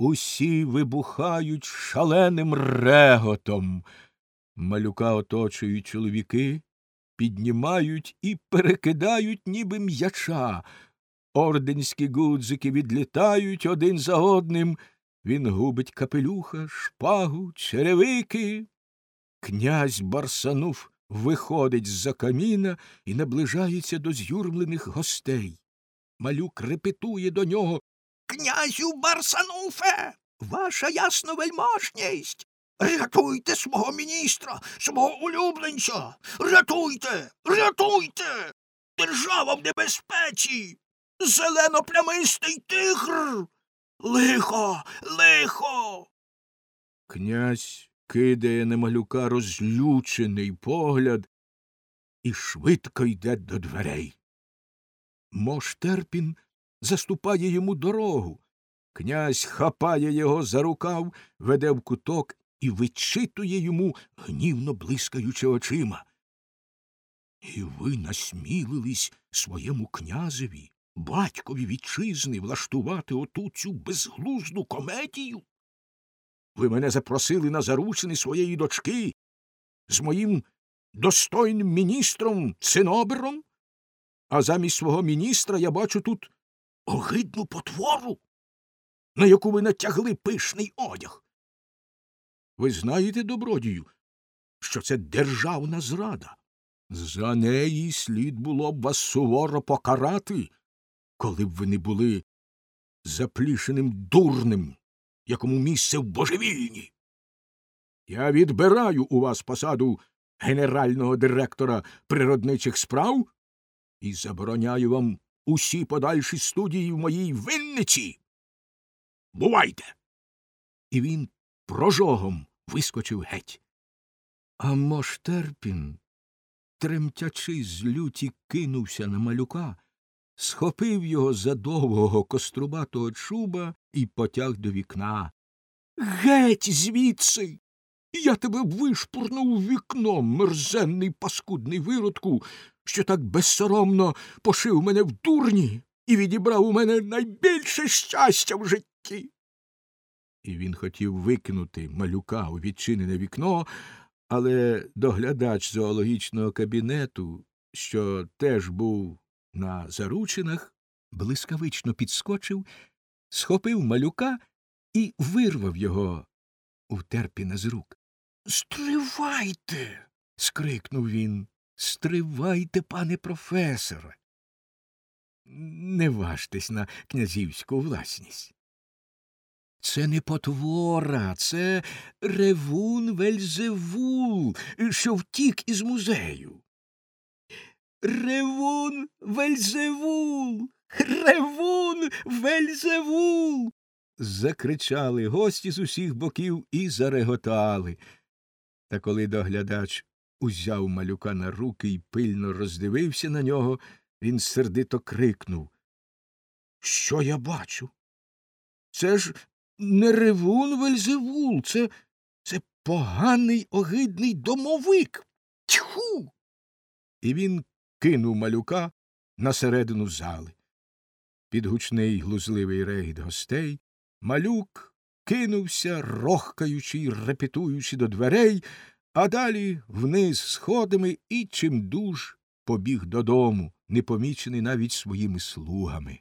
Усі вибухають шаленим реготом. Малюка оточують чоловіки, піднімають і перекидають, ніби м'яча. Орденські гудзики відлітають один за одним. Він губить капелюха, шпагу, черевики. Князь Барсанув виходить з-за каміна і наближається до з'юрмлених гостей. Малюк репетує до нього Князю Барсануфе, ваша ясновельможність. Рятуйте свого міністра, свого улюбленця. Рятуйте, рятуйте. Держава в небезпеці. Зелено-плямистий тигр. Лихо, лихо. Князь кидає на малюка розлючений погляд і швидко йде до дверей. Мош Терпін заступає йому дорогу. Князь хапає його за рукав, веде в куток і вичитує йому, гнівно блискаючи очима. І ви насмілились своєму князеві, батькові вітчизни, влаштувати оту цю безглузду комедію? Ви мене запросили на заручини своєї дочки з моїм достойним міністром Цинобером, а замість свого міністра я бачу тут огидну потвору, на яку ви натягли пишний одяг. Ви знаєте, добродію, що це державна зрада. За неї слід було б вас суворо покарати, коли б ви не були заплішеним дурним, якому місце в божевільні. Я відбираю у вас посаду генерального директора природничих справ і забороняю вам усі подальші студії в моїй винниці. Бувайте. І він прожогом вискочив геть. А Моштерпін, тремтячи з люті, кинувся на малюка, схопив його за довгого кострубатого чуба і потяг до вікна. Геть звідси. Я тебе вишпурнув вікном, мерзенний паскудний виродку, що так безсоромно пошив мене в дурні і відібрав у мене найбільше щастя в житті. І він хотів викинути малюка у відчинене вікно, але доглядач зоологічного кабінету, що теж був на заручинах, блискавично підскочив, схопив малюка і вирвав його у терпіна з рук. Стривайте. скрикнув він. Стривайте, пане професоре. Не важтесь на князівську власність. Це не потвора, це ревун Вельзевул, що втік із музею. Ревун Вельзевул. Ревун Вельзевул. закричали гості з усіх боків і зареготали. Та коли доглядач узяв малюка на руки і пильно роздивився на нього, він сердито крикнув Що я бачу? Це ж не ревун Вельзевул, це це поганий огидний домовик. Тьху. І він кинув малюка на середину зали. Під гучний глузливий регіт гостей малюк кинувся, рохкаючи й репетуючи до дверей, а далі вниз сходами і чимдуж побіг додому, непомічений навіть своїми слугами.